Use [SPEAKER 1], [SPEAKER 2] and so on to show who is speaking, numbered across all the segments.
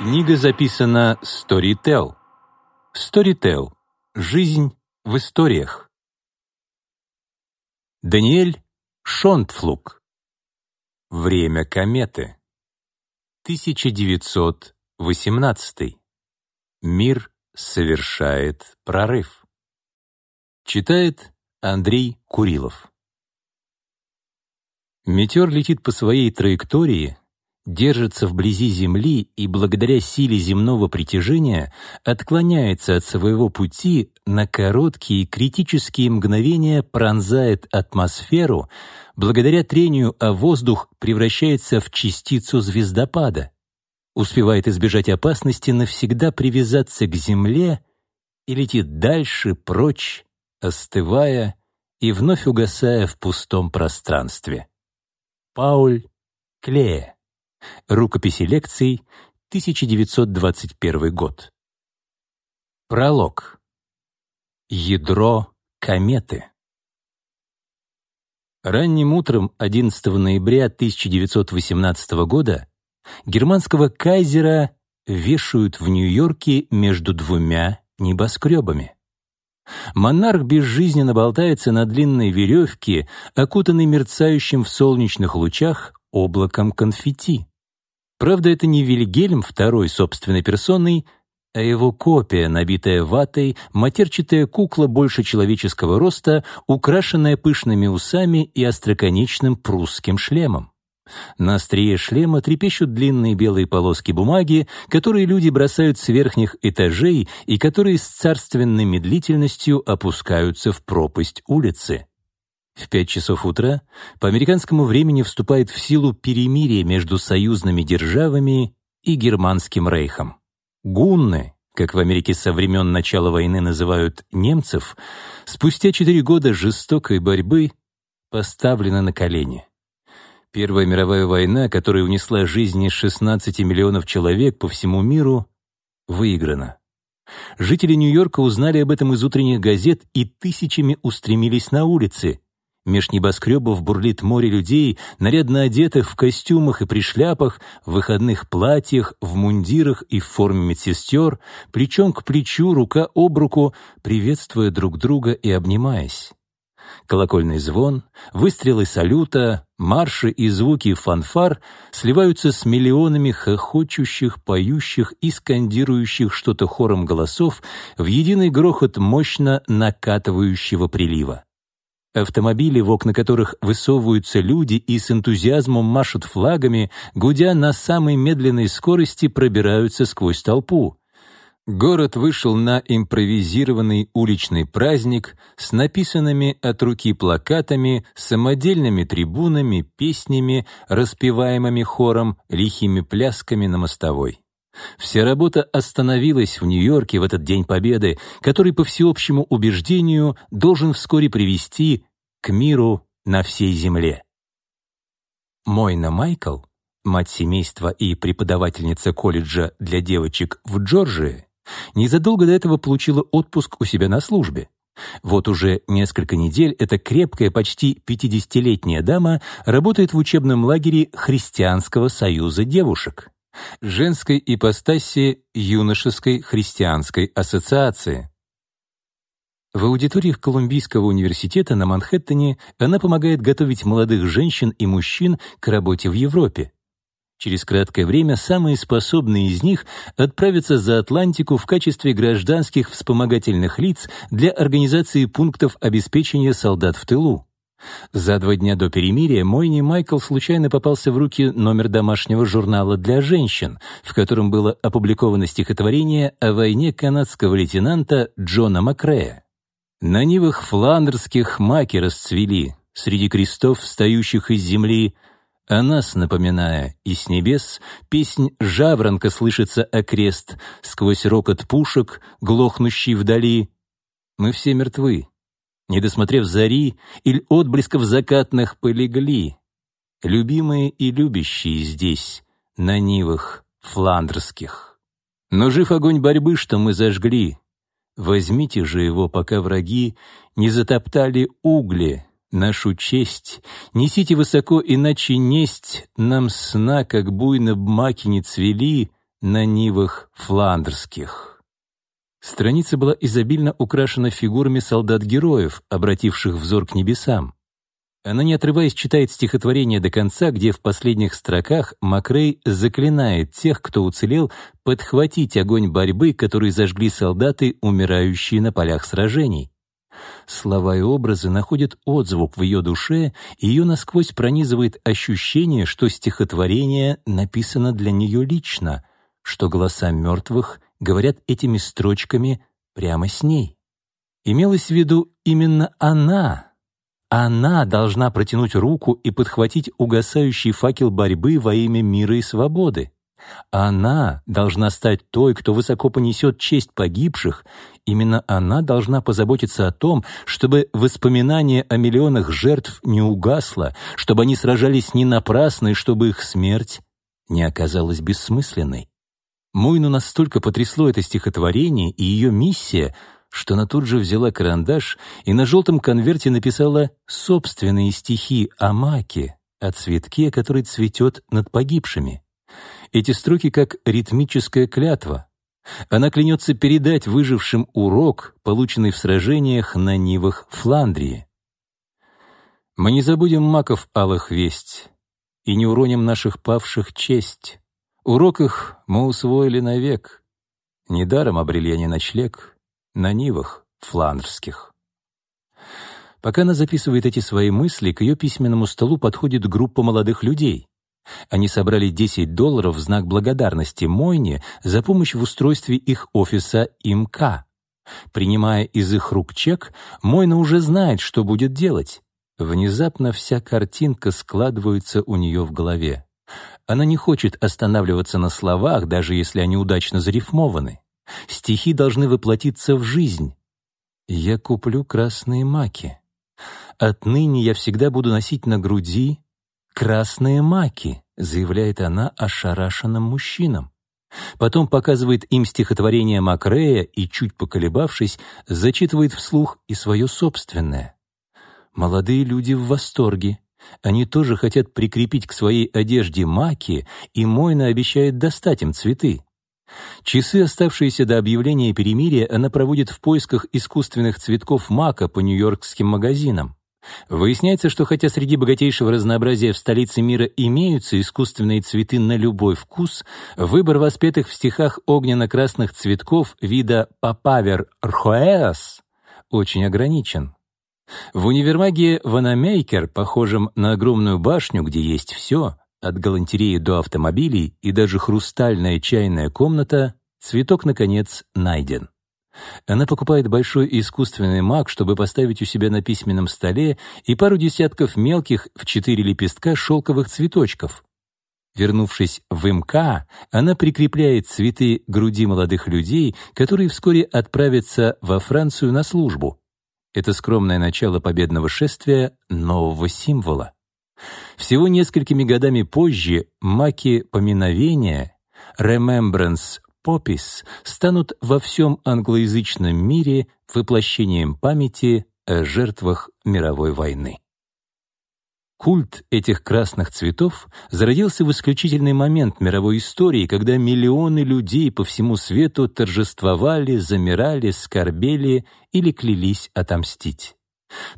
[SPEAKER 1] Книга записана Storytel. Storytel. Жизнь в историях. Даниэль Шонтфлук. Время кометы. 1918. Мир совершает прорыв. Читает Андрей Курилов. Метеор летит по своей траектории, держится вблизи Земли и благодаря силе земного притяжения отклоняется от своего пути на короткие критические мгновения пронзает атмосферу, благодаря трению о воздух превращается в частицу звездопада, успевает избежать опасности навсегда привязаться к Земле и летит дальше, прочь, остывая и вновь угасая в пустом пространстве. Пауль Клея Рукописи лекций, 1921 год. Пролог. Ядро кометы. Ранним утром 11 ноября 1918 года германского кайзера вешают в Нью-Йорке между двумя небоскребами. Монарх безжизненно болтается на длинной веревке, окутанной мерцающим в солнечных лучах облаком конфетти. Правда, это не Вильгельм второй собственной персоной, а его копия, набитая ватой, матерчатая кукла больше человеческого роста, украшенная пышными усами и остроконечным прусским шлемом. На острие шлема трепещут длинные белые полоски бумаги, которые люди бросают с верхних этажей и которые с царственной медлительностью опускаются в пропасть улицы. В пять часов утра по американскому времени вступает в силу перемирие между союзными державами и Германским рейхом. Гунны, как в Америке со времен начала войны называют немцев, спустя четыре года жестокой борьбы поставлены на колени. Первая мировая война, которая унесла жизни 16 миллионов человек по всему миру, выиграна. Жители Нью-Йорка узнали об этом из утренних газет и тысячами устремились на улицы, Меж небоскребов бурлит море людей, нарядно одетых в костюмах и при шляпах, в выходных платьях, в мундирах и в форме медсестер, плечом к плечу, рука об руку, приветствуя друг друга и обнимаясь. Колокольный звон, выстрелы салюта, марши и звуки фанфар сливаются с миллионами хохочущих, поющих и скандирующих что-то хором голосов в единый грохот мощно накатывающего прилива. Автомобили, в окна которых высовываются люди и с энтузиазмом машут флагами, гудя на самой медленной скорости, пробираются сквозь толпу. Город вышел на импровизированный уличный праздник с написанными от руки плакатами, самодельными трибунами, песнями, распеваемыми хором, лихими плясками на мостовой. Вся работа остановилась в Нью-Йорке в этот День Победы, который, по всеобщему убеждению, должен вскоре привести к миру на всей земле. Мойна Майкл, мать семейства и преподавательница колледжа для девочек в Джорджии, незадолго до этого получила отпуск у себя на службе. Вот уже несколько недель эта крепкая, почти 50-летняя дама работает в учебном лагере Христианского союза девушек женской ипостаси юношеской христианской ассоциации. В аудиториях Колумбийского университета на Манхэттене она помогает готовить молодых женщин и мужчин к работе в Европе. Через краткое время самые способные из них отправятся за Атлантику в качестве гражданских вспомогательных лиц для организации пунктов обеспечения солдат в тылу. За два дня до перемирия Мойни Майкл случайно попался в руки номер домашнего журнала для женщин, в котором было опубликовано стихотворение о войне канадского лейтенанта Джона Макрея. На нивах фландерских маки расцвели, среди крестов, встающих из земли, о нас напоминая, и с небес песнь жаворонка слышится окрест, сквозь рокот пушек, глохнущий вдали. Мы все мертвы, не досмотрев зари или отблесков закатных полегли. Любимые и любящие здесь, на нивах фландерских. Но жив огонь борьбы, что мы зажгли. Возьмите же его, пока враги не затоптали угли, нашу честь. Несите высоко, иначе несть нам сна, как буйно б маки не цвели, на нивах фландерских. Страница была изобильно украшена фигурами солдат-героев, обративших взор к небесам. Она, не отрываясь, читает стихотворение до конца, где в последних строках Макрей заклинает тех, кто уцелел, подхватить огонь борьбы, который зажгли солдаты, умирающие на полях сражений. Слова и образы находят отзвук в ее душе, и ее насквозь пронизывает ощущение, что стихотворение написано для нее лично, что голоса мертвых говорят этими строчками прямо с ней. Имелось в виду именно она — она должна протянуть руку и подхватить угасающий факел борьбы во имя мира и свободы. Она должна стать той, кто высоко понесет честь погибших. Именно она должна позаботиться о том, чтобы воспоминание о миллионах жертв не угасло, чтобы они сражались не напрасно и чтобы их смерть не оказалась бессмысленной. Мойну настолько потрясло это стихотворение и ее миссия — что она тут же взяла карандаш и на желтом конверте написала собственные стихи о маке, о цветке, который цветет над погибшими. Эти строки как ритмическая клятва. Она клянется передать выжившим урок, полученный в сражениях на Нивах Фландрии. «Мы не забудем маков алых весть и не уроним наших павших честь. Урок их мы усвоили навек. Недаром обрели они ночлег, на нивах фландрских. Пока она записывает эти свои мысли, к ее письменному столу подходит группа молодых людей. Они собрали 10 долларов в знак благодарности Мойне за помощь в устройстве их офиса ИМК. Принимая из их рук чек, Мойна уже знает, что будет делать. Внезапно вся картинка складывается у нее в голове. Она не хочет останавливаться на словах, даже если они удачно зарифмованы. Стихи должны воплотиться в жизнь. Я куплю красные маки. Отныне я всегда буду носить на груди красные маки, заявляет она ошарашенным мужчинам. Потом показывает им стихотворение Макрея и, чуть поколебавшись, зачитывает вслух и свое собственное. Молодые люди в восторге. Они тоже хотят прикрепить к своей одежде маки, и Мойна обещает достать им цветы. Часы, оставшиеся до объявления перемирия, она проводит в поисках искусственных цветков мака по нью-йоркским магазинам. Выясняется, что хотя среди богатейшего разнообразия в столице мира имеются искусственные цветы на любой вкус, выбор воспетых в стихах огненно-красных цветков вида папавер рхоэас очень ограничен. В универмаге Ванамейкер, похожем на огромную башню, где есть все, от галантереи до автомобилей и даже хрустальная чайная комната, цветок, наконец, найден. Она покупает большой искусственный мак, чтобы поставить у себя на письменном столе, и пару десятков мелких в четыре лепестка шелковых цветочков. Вернувшись в МК, она прикрепляет цветы груди молодых людей, которые вскоре отправятся во Францию на службу. Это скромное начало победного шествия нового символа. Всего несколькими годами позже маки поминовения Remembrance Poppies станут во всем англоязычном мире воплощением памяти о жертвах мировой войны. Культ этих красных цветов зародился в исключительный момент мировой истории, когда миллионы людей по всему свету торжествовали, замирали, скорбели или клялись отомстить.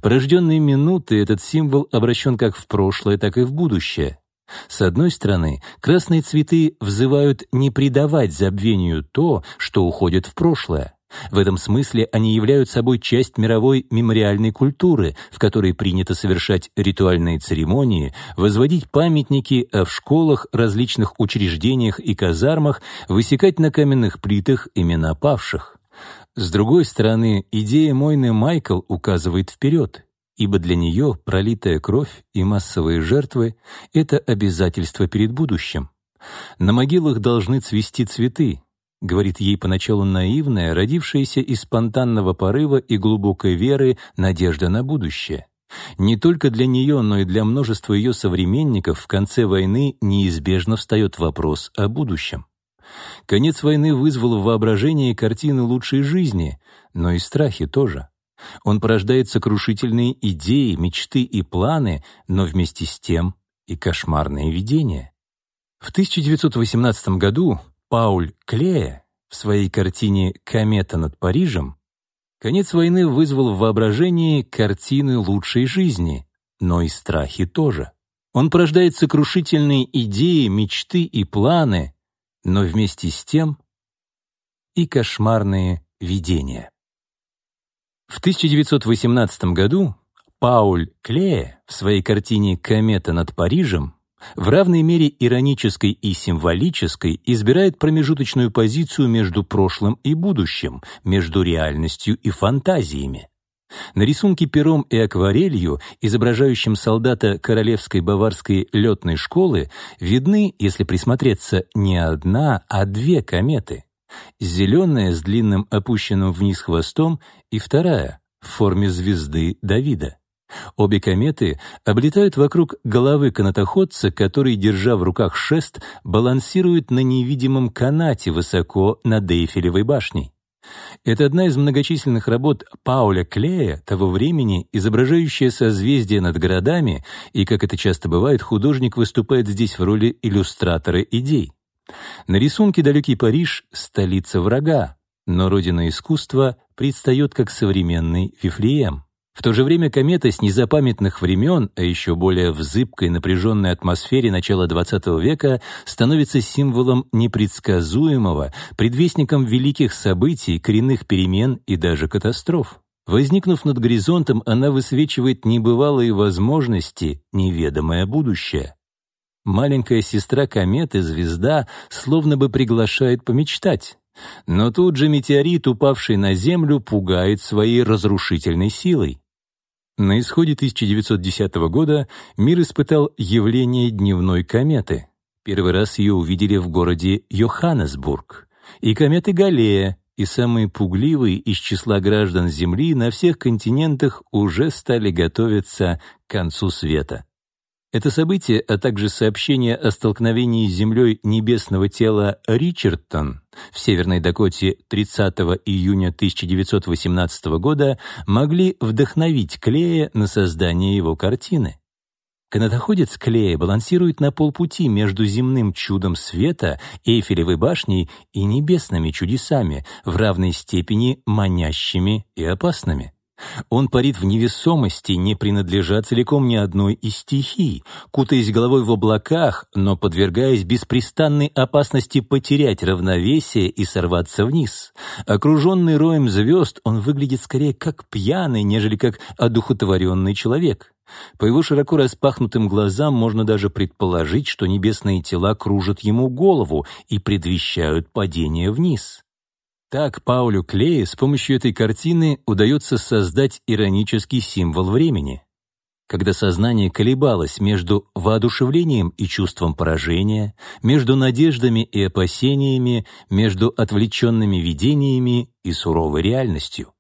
[SPEAKER 1] Порожденные минуты этот символ обращен как в прошлое, так и в будущее. С одной стороны, красные цветы взывают не предавать забвению то, что уходит в прошлое. В этом смысле они являются собой часть мировой мемориальной культуры, в которой принято совершать ритуальные церемонии, возводить памятники, а в школах, различных учреждениях и казармах высекать на каменных плитах имена павших. С другой стороны, идея Мойны Майкл указывает вперед, ибо для нее пролитая кровь и массовые жертвы — это обязательство перед будущим. На могилах должны цвести цветы, говорит ей поначалу наивная, родившаяся из спонтанного порыва и глубокой веры надежда на будущее. Не только для нее, но и для множества ее современников в конце войны неизбежно встает вопрос о будущем. Конец войны вызвал в воображении картины лучшей жизни, но и страхи тоже. Он порождает сокрушительные идеи, мечты и планы, но вместе с тем и кошмарные видения. В 1918 году Пауль Клея в своей картине «Комета над Парижем» конец войны вызвал в воображении картины лучшей жизни, но и страхи тоже. Он порождает сокрушительные идеи, мечты и планы, но вместе с тем и кошмарные видения. В 1918 году Пауль Клея в своей картине «Комета над Парижем» в равной мере иронической и символической избирает промежуточную позицию между прошлым и будущим, между реальностью и фантазиями. На рисунке пером и акварелью, изображающем солдата Королевской баварской летной школы, видны, если присмотреться, не одна, а две кометы. Зеленая с длинным опущенным вниз хвостом и вторая в форме звезды Давида. Обе кометы облетают вокруг головы канатоходца, который, держа в руках шест, балансирует на невидимом канате высоко над Эйфелевой башней. Это одна из многочисленных работ Пауля Клея того времени, изображающая созвездие над городами, и, как это часто бывает, художник выступает здесь в роли иллюстратора идей. На рисунке далекий Париж — столица врага, но родина искусства предстает как современный Вифлеем. В то же время комета с незапамятных времен, а еще более в зыбкой напряженной атмосфере начала XX века, становится символом непредсказуемого, предвестником великих событий, коренных перемен и даже катастроф. Возникнув над горизонтом, она высвечивает небывалые возможности, неведомое будущее. Маленькая сестра кометы, звезда, словно бы приглашает помечтать. Но тут же метеорит, упавший на Землю, пугает своей разрушительной силой. На исходе 1910 года мир испытал явление дневной кометы. Первый раз ее увидели в городе Йоханнесбург. И кометы Галлея, и самые пугливые из числа граждан Земли на всех континентах уже стали готовиться к концу света. Это событие, а также сообщение о столкновении с Землей небесного тела Ричардтон в Северной Дакоте 30 июня 1918 года могли вдохновить Клея на создание его картины. Канатоходец Клея балансирует на полпути между земным чудом света, Эйфелевой башней и небесными чудесами, в равной степени манящими и опасными. Он парит в невесомости, не принадлежа целиком ни одной из стихий, кутаясь головой в облаках, но подвергаясь беспрестанной опасности потерять равновесие и сорваться вниз. Окруженный роем звезд, он выглядит скорее как пьяный, нежели как одухотворенный человек. По его широко распахнутым глазам можно даже предположить, что небесные тела кружат ему голову и предвещают падение вниз. Так Паулю Клея с помощью этой картины удается создать иронический символ времени. Когда сознание колебалось между воодушевлением и чувством поражения, между надеждами и опасениями, между отвлеченными видениями и суровой реальностью.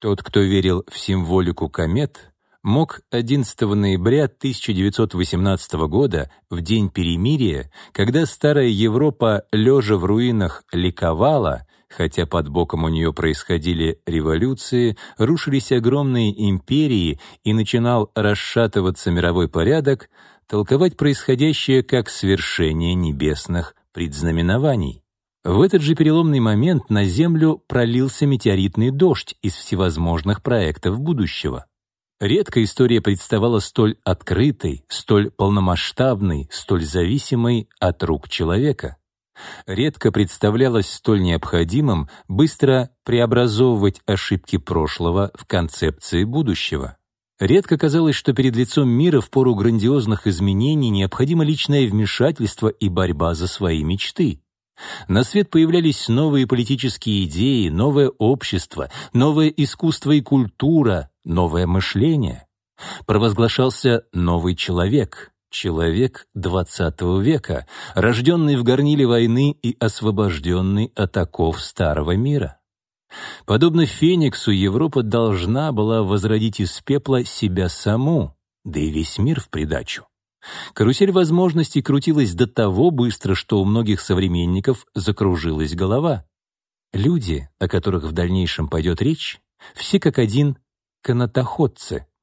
[SPEAKER 1] Тот, кто верил в символику комет, мог 11 ноября 1918 года, в день перемирия, когда старая Европа, лежа в руинах, ликовала, Хотя под боком у нее происходили революции, рушились огромные империи и начинал расшатываться мировой порядок, толковать происходящее как свершение небесных предзнаменований. В этот же переломный момент на Землю пролился метеоритный дождь из всевозможных проектов будущего. Редко история представала столь открытой, столь полномасштабной, столь зависимой от рук человека редко представлялось столь необходимым быстро преобразовывать ошибки прошлого в концепции будущего. Редко казалось, что перед лицом мира в пору грандиозных изменений необходимо личное вмешательство и борьба за свои мечты. На свет появлялись новые политические идеи, новое общество, новое искусство и культура, новое мышление. Провозглашался новый человек, человек XX века, рожденный в горниле войны и освобожденный от оков старого мира. Подобно Фениксу, Европа должна была возродить из пепла себя саму, да и весь мир в придачу. Карусель возможностей крутилась до того быстро, что у многих современников закружилась голова. Люди, о которых в дальнейшем пойдет речь, все как один канатоходцы —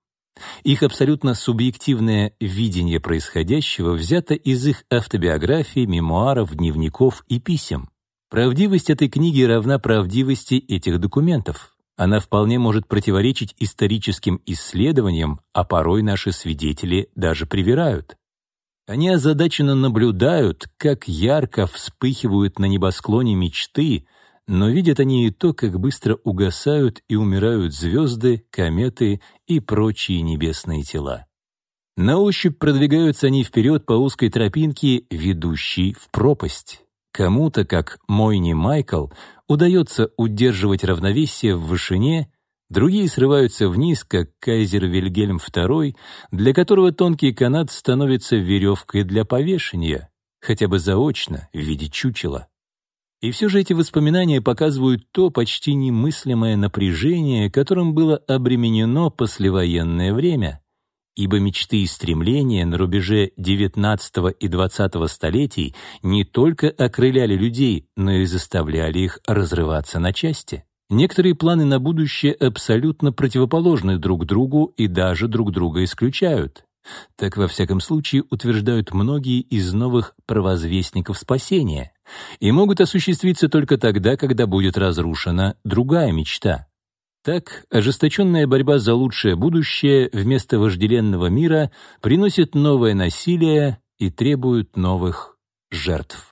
[SPEAKER 1] Их абсолютно субъективное видение происходящего взято из их автобиографий, мемуаров, дневников и писем. Правдивость этой книги равна правдивости этих документов. Она вполне может противоречить историческим исследованиям, а порой наши свидетели даже привирают. Они озадаченно наблюдают, как ярко вспыхивают на небосклоне мечты, но видят они и то, как быстро угасают и умирают звезды, кометы и прочие небесные тела. На ощупь продвигаются они вперед по узкой тропинке, ведущей в пропасть. Кому-то, как Мойни Майкл, удается удерживать равновесие в вышине, другие срываются вниз, как кайзер Вильгельм II, для которого тонкий канат становится веревкой для повешения, хотя бы заочно, в виде чучела. И все же эти воспоминания показывают то почти немыслимое напряжение, которым было обременено послевоенное время, ибо мечты и стремления на рубеже XIX и XX столетий не только окрыляли людей, но и заставляли их разрываться на части. Некоторые планы на будущее абсолютно противоположны друг другу и даже друг друга исключают. Так, во всяком случае, утверждают многие из новых провозвестников спасения, и могут осуществиться только тогда, когда будет разрушена другая мечта. Так, ожесточенная борьба за лучшее будущее вместо вожделенного мира приносит новое насилие и требует новых жертв.